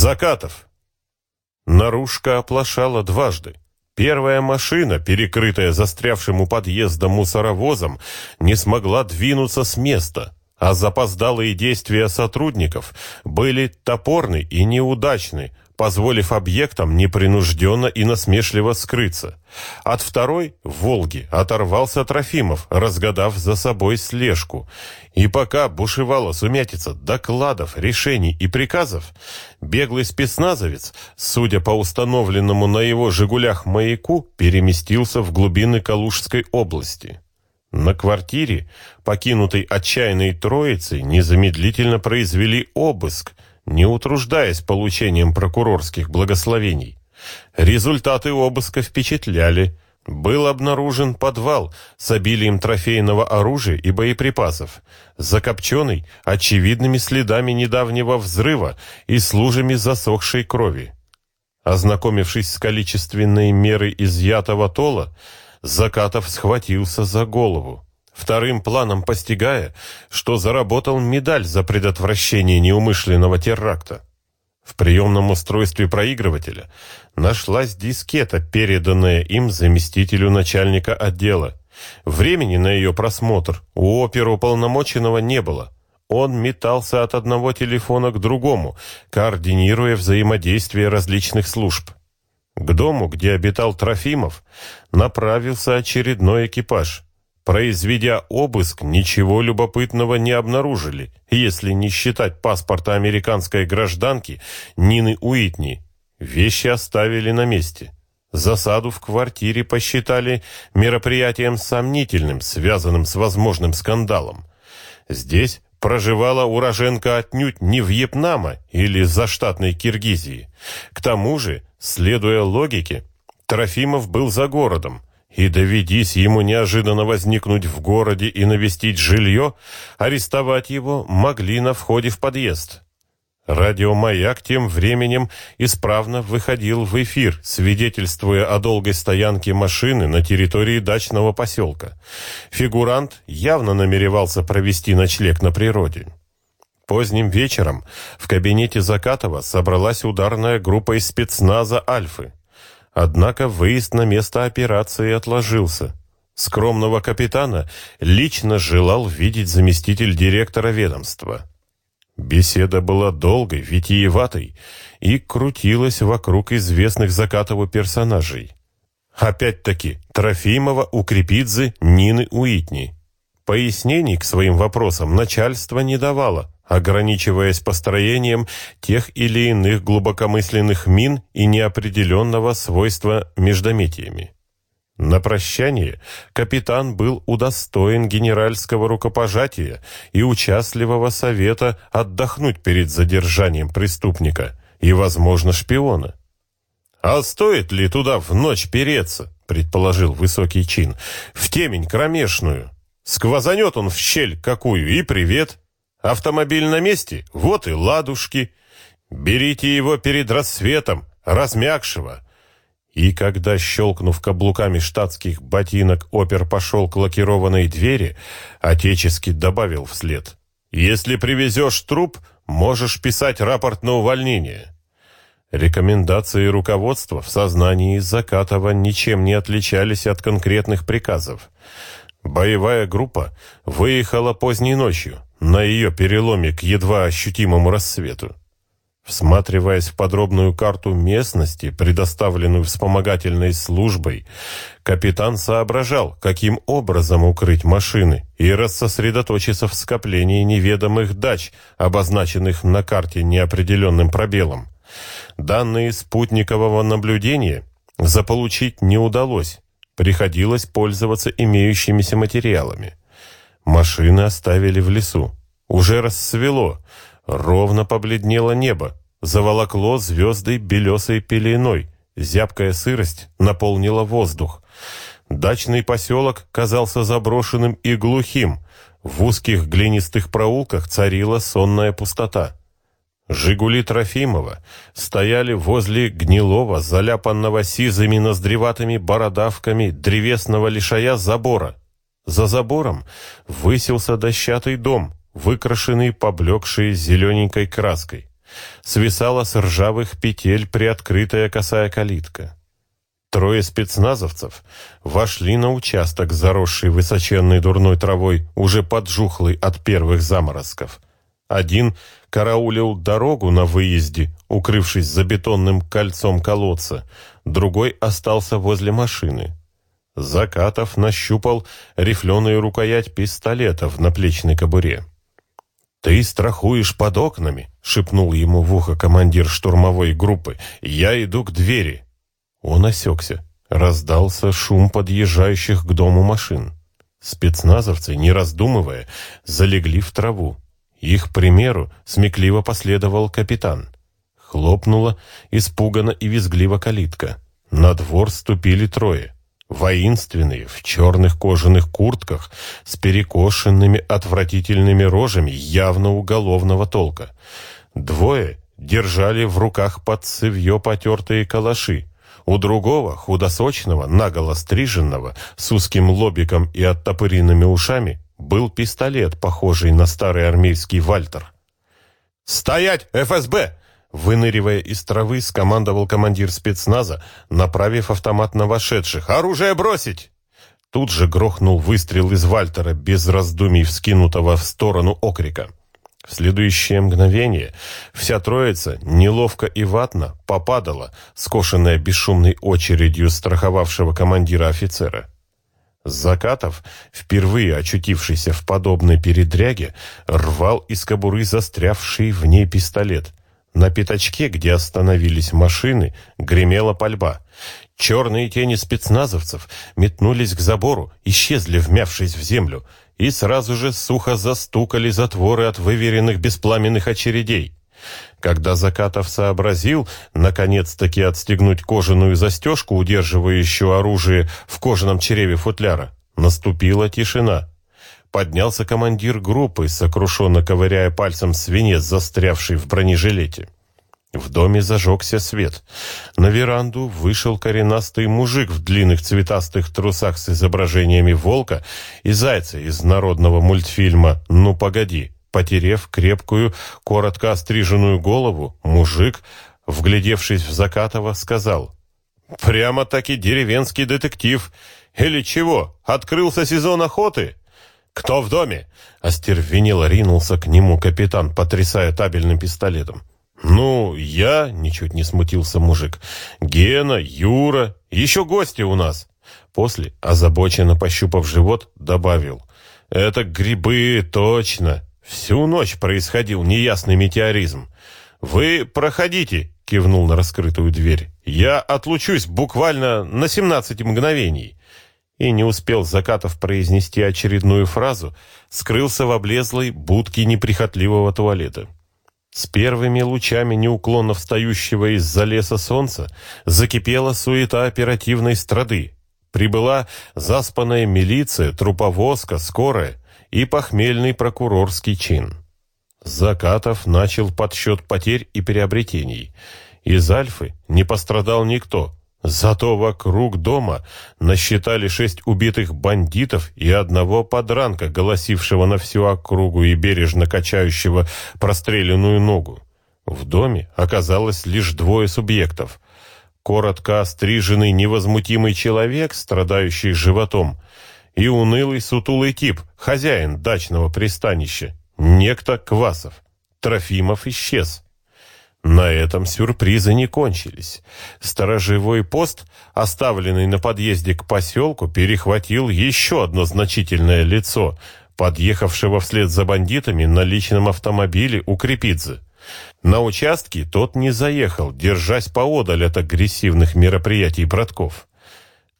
Закатов. Наружка оплошала дважды. Первая машина, перекрытая застрявшим у подъезда мусоровозом, не смогла двинуться с места, а запоздалые действия сотрудников были топорны и неудачны, позволив объектам непринужденно и насмешливо скрыться. От второй, «Волги», оторвался Трофимов, разгадав за собой слежку. И пока бушевала сумятица докладов, решений и приказов, беглый спецназовец, судя по установленному на его «Жигулях» маяку, переместился в глубины Калужской области. На квартире, покинутой отчаянной троицей, незамедлительно произвели обыск – не утруждаясь получением прокурорских благословений. Результаты обыска впечатляли. Был обнаружен подвал с обилием трофейного оружия и боеприпасов, закопченный очевидными следами недавнего взрыва и с лужами засохшей крови. Ознакомившись с количественной мерой изъятого тола, Закатов схватился за голову вторым планом постигая, что заработал медаль за предотвращение неумышленного теракта. В приемном устройстве проигрывателя нашлась дискета, переданная им заместителю начальника отдела. Времени на ее просмотр у оперуполномоченного не было. Он метался от одного телефона к другому, координируя взаимодействие различных служб. К дому, где обитал Трофимов, направился очередной экипаж – Произведя обыск, ничего любопытного не обнаружили, если не считать паспорта американской гражданки Нины Уитни. Вещи оставили на месте. Засаду в квартире посчитали мероприятием сомнительным, связанным с возможным скандалом. Здесь проживала уроженка отнюдь не Вьетнама или заштатной Киргизии. К тому же, следуя логике, Трофимов был за городом, и доведись ему неожиданно возникнуть в городе и навестить жилье, арестовать его могли на входе в подъезд. Радиомаяк тем временем исправно выходил в эфир, свидетельствуя о долгой стоянке машины на территории дачного поселка. Фигурант явно намеревался провести ночлег на природе. Поздним вечером в кабинете Закатова собралась ударная группа из спецназа «Альфы». Однако выезд на место операции отложился. Скромного капитана лично желал видеть заместитель директора ведомства. Беседа была долгой, витиеватой и крутилась вокруг известных Закатову персонажей. Опять-таки, Трофимова, Укрепидзе, Нины Уитни. Пояснений к своим вопросам начальство не давало, ограничиваясь построением тех или иных глубокомысленных мин и неопределенного свойства междометиями. На прощание капитан был удостоен генеральского рукопожатия и участливого совета отдохнуть перед задержанием преступника и, возможно, шпиона. «А стоит ли туда в ночь переться?» — предположил высокий чин. «В темень кромешную. Сквозанет он в щель какую, и привет. Автомобиль на месте, вот и ладушки. Берите его перед рассветом, размягшего. И когда, щелкнув каблуками штатских ботинок, опер пошел к лакированной двери, отечески добавил вслед. «Если привезешь труп, можешь писать рапорт на увольнение». Рекомендации руководства в сознании Закатова ничем не отличались от конкретных приказов. Боевая группа выехала поздней ночью, на ее переломе к едва ощутимому рассвету. Всматриваясь в подробную карту местности, предоставленную вспомогательной службой, капитан соображал, каким образом укрыть машины и рассосредоточиться в скоплении неведомых дач, обозначенных на карте неопределенным пробелом. Данные спутникового наблюдения заполучить не удалось, приходилось пользоваться имеющимися материалами. Машины оставили в лесу. Уже рассвело, ровно побледнело небо, заволокло звезды белесой пеленой, зябкая сырость наполнила воздух. Дачный поселок казался заброшенным и глухим, в узких глинистых проулках царила сонная пустота. «Жигули» Трофимова стояли возле гнилого, заляпанного сизыми ноздреватыми бородавками древесного лишая забора. За забором высился дощатый дом, выкрашенный поблекшей зелененькой краской. Свисала с ржавых петель приоткрытая косая калитка. Трое спецназовцев вошли на участок, заросший высоченной дурной травой, уже поджухлый от первых заморозков. Один караулил дорогу на выезде, укрывшись за бетонным кольцом колодца, другой остался возле машины. Закатов нащупал рифленую рукоять пистолета в наплечной кобуре. «Ты страхуешь под окнами?» — шепнул ему в ухо командир штурмовой группы. «Я иду к двери». Он осекся. Раздался шум подъезжающих к дому машин. Спецназовцы, не раздумывая, залегли в траву. Их примеру смекливо последовал капитан. Хлопнула испуганно и визгливо калитка. На двор ступили трое. Воинственные, в черных кожаных куртках, с перекошенными отвратительными рожами явно уголовного толка. Двое держали в руках под цевье потертые калаши. У другого, худосочного, наголо стриженного, с узким лобиком и оттопыренными ушами, был пистолет, похожий на старый армейский вальтер. «Стоять, ФСБ!» Выныривая из травы, скомандовал командир спецназа, направив автомат на вошедших. «Оружие бросить!» Тут же грохнул выстрел из Вальтера, без раздумий вскинутого в сторону окрика. В следующее мгновение вся троица, неловко и ватно, попадала, скошенная бесшумной очередью страховавшего командира офицера. Закатов, впервые очутившийся в подобной передряге, рвал из кобуры застрявший в ней пистолет. На пятачке, где остановились машины, гремела пальба. Черные тени спецназовцев метнулись к забору, исчезли, вмявшись в землю, и сразу же сухо застукали затворы от выверенных беспламенных очередей. Когда Закатов сообразил, наконец-таки отстегнуть кожаную застежку, удерживающую оружие в кожаном череве футляра, наступила тишина. Поднялся командир группы, сокрушенно ковыряя пальцем свинец, застрявший в бронежилете. В доме зажегся свет. На веранду вышел коренастый мужик в длинных цветастых трусах с изображениями волка и зайца из народного мультфильма «Ну, погоди». Потерев крепкую, коротко остриженную голову, мужик, вглядевшись в Закатова, сказал «Прямо-таки деревенский детектив. Или чего, открылся сезон охоты?» «Кто в доме?» — остервенело ринулся к нему капитан, потрясая табельным пистолетом. «Ну, я...» — ничуть не смутился мужик. «Гена, Юра, еще гости у нас». После, озабоченно пощупав живот, добавил. «Это грибы, точно. Всю ночь происходил неясный метеоризм. Вы проходите», — кивнул на раскрытую дверь. «Я отлучусь буквально на 17 мгновений». И не успел Закатов произнести очередную фразу, скрылся в облезлой будке неприхотливого туалета. С первыми лучами неуклонно встающего из-за леса солнца закипела суета оперативной страды. Прибыла заспанная милиция, труповозка, скорая и похмельный прокурорский чин. Закатов начал подсчет потерь и приобретений. Из Альфы не пострадал никто, зато вокруг дома насчитали шесть убитых бандитов и одного подранка, голосившего на всю округу и бережно качающего простреленную ногу. В доме оказалось лишь двое субъектов. Коротко остриженный невозмутимый человек, страдающий животом, и унылый сутулый тип, хозяин дачного пристанища, некто Квасов. Трофимов исчез. На этом сюрпризы не кончились. Сторожевой пост, оставленный на подъезде к поселку, перехватил еще одно значительное лицо, подъехавшего вслед за бандитами на личном автомобиле у Крепидзе. На участке тот не заехал, держась поодаль от агрессивных мероприятий братков.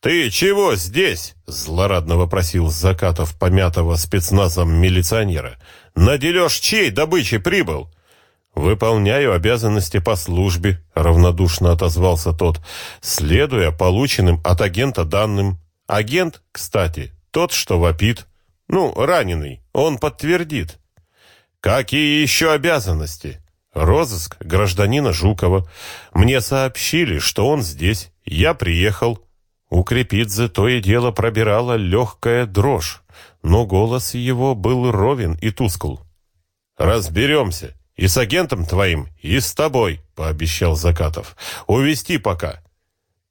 «Ты чего здесь?» — злорадно вопросил Закатов помятого спецназом милиционера. «На дележ чьей добычи прибыл?» «Выполняю обязанности по службе», — равнодушно отозвался тот, следуя полученным от агента данным. Агент, кстати, тот, что вопит. Ну, раненый, он подтвердит. «Какие еще обязанности?» «Розыск гражданина Жукова. Мне сообщили, что он здесь. Я приехал». У то и дело пробирала легкая дрожь, но голос его был ровен и тускл. «Разберемся. И с агентом твоим, и с тобой, пообещал Закатов. Увести пока.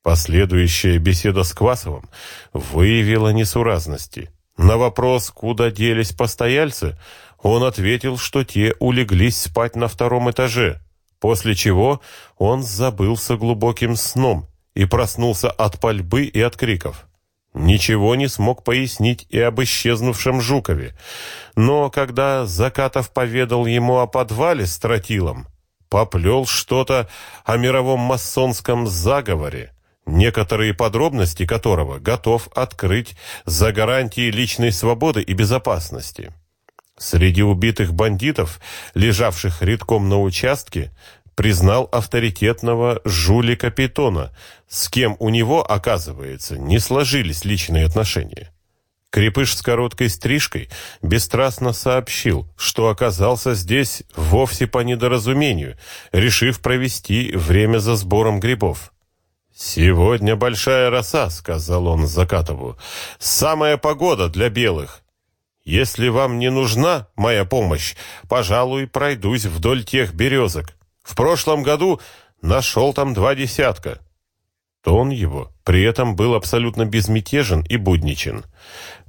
Последующая беседа с Квасовым выявила несуразности. На вопрос, куда делись постояльцы, он ответил, что те улеглись спать на втором этаже, после чего он забылся глубоким сном и проснулся от пальбы и от криков. Ничего не смог пояснить и об исчезнувшем Жукове, но когда Закатов поведал ему о подвале с тротилом, поплел что-то о мировом масонском заговоре, некоторые подробности которого готов открыть за гарантией личной свободы и безопасности. Среди убитых бандитов, лежавших редком на участке, признал авторитетного жулика Питона, с кем у него, оказывается, не сложились личные отношения. Крепыш с короткой стрижкой бесстрастно сообщил, что оказался здесь вовсе по недоразумению, решив провести время за сбором грибов. «Сегодня большая роса», — сказал он Закатову. «Самая погода для белых. Если вам не нужна моя помощь, пожалуй, пройдусь вдоль тех березок. В прошлом году нашел там два десятка». Тон его при этом был абсолютно безмятежен и будничен.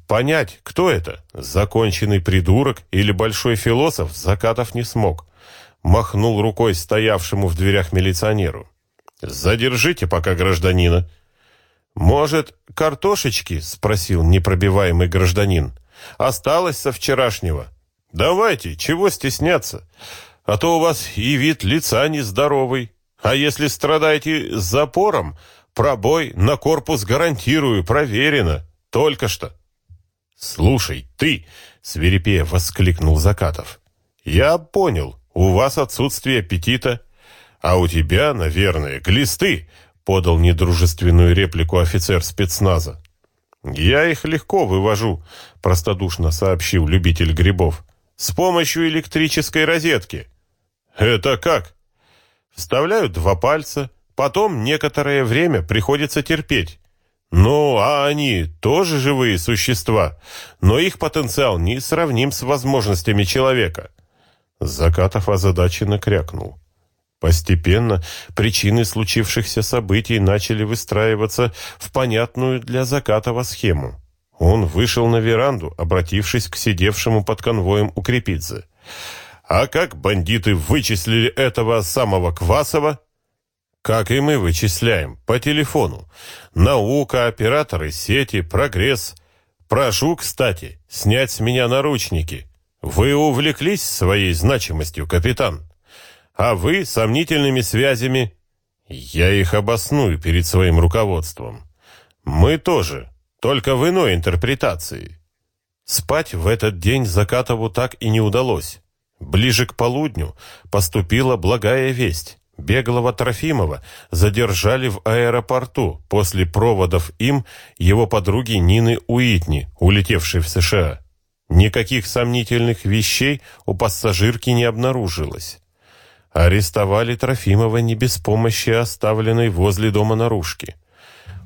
Понять, кто это, законченный придурок или большой философ, Закатов не смог. Махнул рукой стоявшему в дверях милиционеру. «Задержите пока гражданина». «Может, картошечки?» — спросил непробиваемый гражданин. «Осталось со вчерашнего». «Давайте, чего стесняться? А то у вас и вид лица нездоровый. А если страдаете запором, пробой на корпус гарантирую, проверено. Только что». «Слушай, ты!» — свирепея воскликнул Закатов. «Я понял, у вас отсутствие аппетита». «А у тебя, наверное, глисты», — подал недружественную реплику офицер спецназа. «Я их легко вывожу», — простодушно сообщил любитель грибов. «С помощью электрической розетки». «Это как?» «Вставляют два пальца, потом некоторое время приходится терпеть. Ну, а они тоже живые существа, но их потенциал не сравним с возможностями человека». Закатов озадаченно крякнул. Постепенно причины случившихся событий начали выстраиваться в понятную для Закатова схему. Он вышел на веранду, обратившись к сидевшему под конвоем Укрепидзе. «А как бандиты вычислили этого самого Квасова?» «Как и мы вычисляем, по телефону. Наука, операторы сети, прогресс. Прошу, кстати, снять с меня наручники. Вы увлеклись своей значимостью, капитан?» а вы сомнительными связями. Я их обосную перед своим руководством. Мы тоже, только в иной интерпретации. Спать в этот день Закатову так и не удалось. Ближе к полудню поступила благая весть. Беглого Трофимова задержали в аэропорту после проводов им его подруги Нины Уитни, улетевшей в США. Никаких сомнительных вещей у пассажирки не обнаружилось. Арестовали Трофимова не без помощи оставленной возле дома наружки.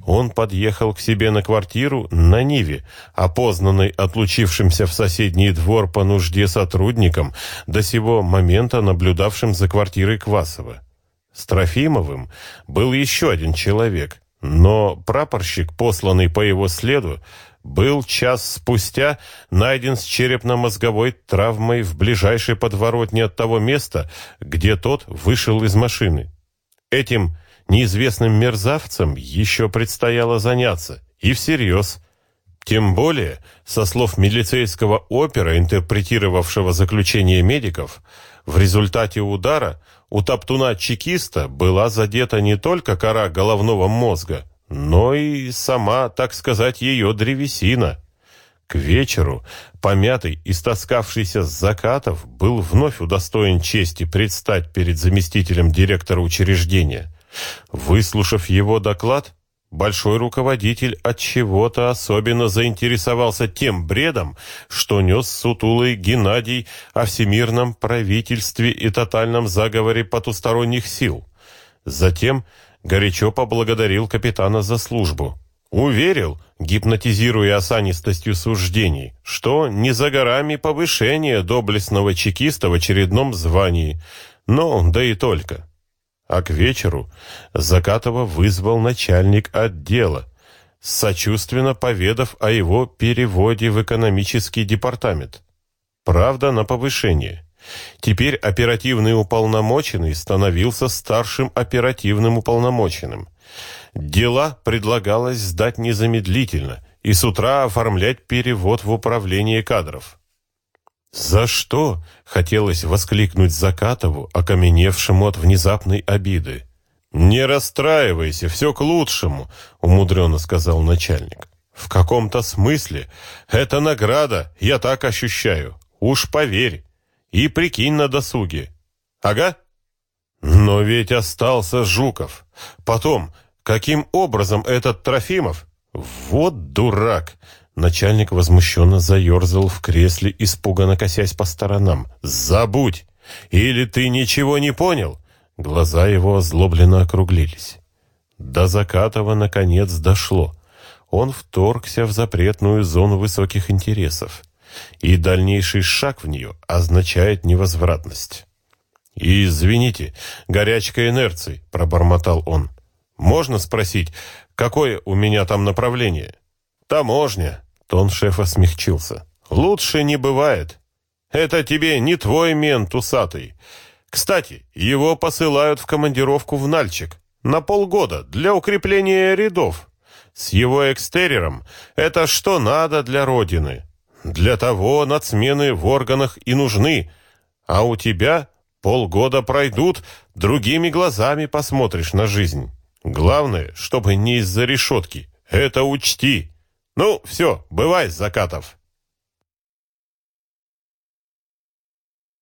Он подъехал к себе на квартиру на Ниве, опознанной отлучившимся в соседний двор по нужде сотрудником, до сего момента наблюдавшим за квартирой Квасова. С Трофимовым был еще один человек, но прапорщик, посланный по его следу, был час спустя найден с черепно-мозговой травмой в ближайшей подворотне от того места, где тот вышел из машины. Этим неизвестным мерзавцем еще предстояло заняться, и всерьез. Тем более, со слов милицейского опера, интерпретировавшего заключение медиков, в результате удара у топтуна-чекиста была задета не только кора головного мозга, но и сама, так сказать, ее древесина. К вечеру, помятый, истоскавшийся с закатов, был вновь удостоен чести предстать перед заместителем директора учреждения. Выслушав его доклад, большой руководитель от чего-то особенно заинтересовался тем бредом, что нес сутулый Геннадий о всемирном правительстве и тотальном заговоре потусторонних сил. Затем горячо поблагодарил капитана за службу. Уверил, гипнотизируя осанистостью суждений, что не за горами повышение доблестного чекиста в очередном звании, но да и только. А к вечеру Закатова вызвал начальник отдела, сочувственно поведав о его переводе в экономический департамент. Правда, на повышение. Теперь оперативный уполномоченный становился старшим оперативным уполномоченным. Дела предлагалось сдать незамедлительно и с утра оформлять перевод в управление кадров. «За что?» — хотелось воскликнуть Закатову, окаменевшему от внезапной обиды. «Не расстраивайся, все к лучшему», — умудренно сказал начальник. «В каком-то смысле это награда, я так ощущаю. Уж поверь. И прикинь на досуге. Ага?» «Но ведь остался Жуков. Потом, каким образом этот Трофимов?» «Вот дурак!» Начальник возмущенно заерзал в кресле, испуганно косясь по сторонам. «Забудь! Или ты ничего не понял?» Глаза его озлобленно округлились. До Закатова наконец дошло. Он вторгся в запретную зону высоких интересов. И дальнейший шаг в нее означает невозвратность. «Извините, горячка инерции», — пробормотал он. «Можно спросить, какое у меня там направление?» «Таможня», Тон шефа смягчился. «Лучше не бывает. Это тебе не твой мент усатый. Кстати, его посылают в командировку в Нальчик. На полгода, для укрепления рядов. С его экстерьером это что надо для Родины. Для того нацмены в органах и нужны. А у тебя полгода пройдут, другими глазами посмотришь на жизнь. Главное, чтобы не из-за решетки. Это учти». «Ну, все, бывай, Закатов!»